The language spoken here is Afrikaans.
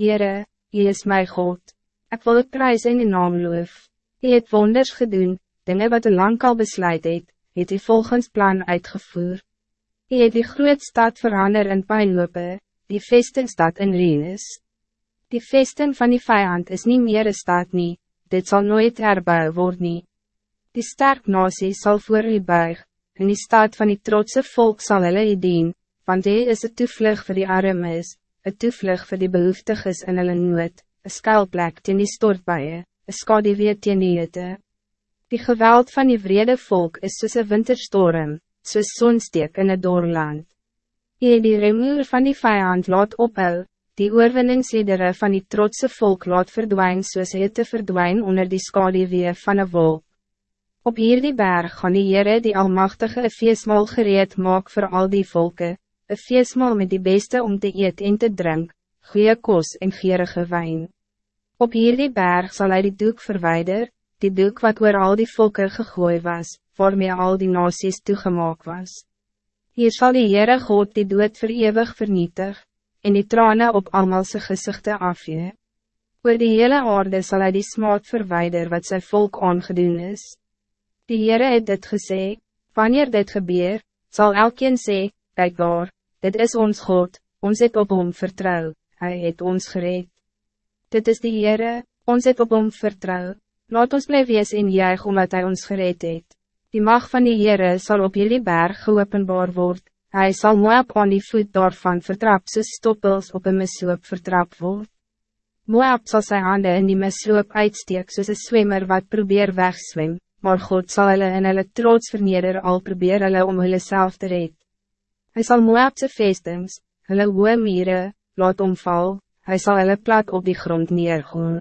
Heere, Jy is my God. Ik wil het prijs in die naam loof. Jy het wonders gedoen, dinge wat u lang al besluit het, het die volgens plan uitgevoer. Jy het die groot stad verander in pijnlope, die vestingstad in Reenis. Die vesting van die vijand is niet meer een stad nie, dit zal nooit herbouw worden. nie. Die sterk nasie sal voor u buig, en die stad van die trotse volk zal hulle dien, want hy is het toevlug voor die armes, een toevlug voor die behoeftiges in hulle nood, een skuilplek teen die stortbuie, een skadewee teen die hete. Die geweld van die vrede volk is soos een winterstorm, soos zonsteek in een doorland. Jy die remoer van die vijand laat ophou, die oorwinningsledere van die trotse volk laat verdwijn soos hy te verdwijn onder die skadewee van een wolk. Op hierdie berg gaan die Heere die Almachtige een feestmaal gereed maak voor al die volken, een feestmaal met die beste om te eet en te drink, goede kos en gierige wijn. Op hierdie berg zal hij die doek verwijder, die doek wat oor al die volken gegooi was, waarmee al die nasies toegemaak was. Hier zal die Heere God die dood verewig vernietig, en die tranen op allemaal zijn gezichten afje. Oor die hele aarde zal hij die smaad verwijder wat zijn volk aangedoen is. Die Heere het dit gesê, wanneer dit gebeur, zal elkeen sê, kijk daar, Dit is ons God, ons het op hom vertrouw, hij het ons gereed. Dit is die Heere, ons het op hom vertrouw, laat ons blijven wees in juig omdat hij ons gereed het. Die macht van die Heere zal op jullie berg geopenbaar worden. Hij zal Moab aan die voet daarvan vertrap soos stoppels op een misloop vertrap word. Moab zal zijn handen in die misloop uitsteek soos een zwemmer wat probeer wegswem, maar God zal hulle in hulle trots verneder al probeer hulle om hulle self te red. Hij zal Moabse vestings, hulle hoë mire, laat omval, hij zal hulle plat op die grond neergoen.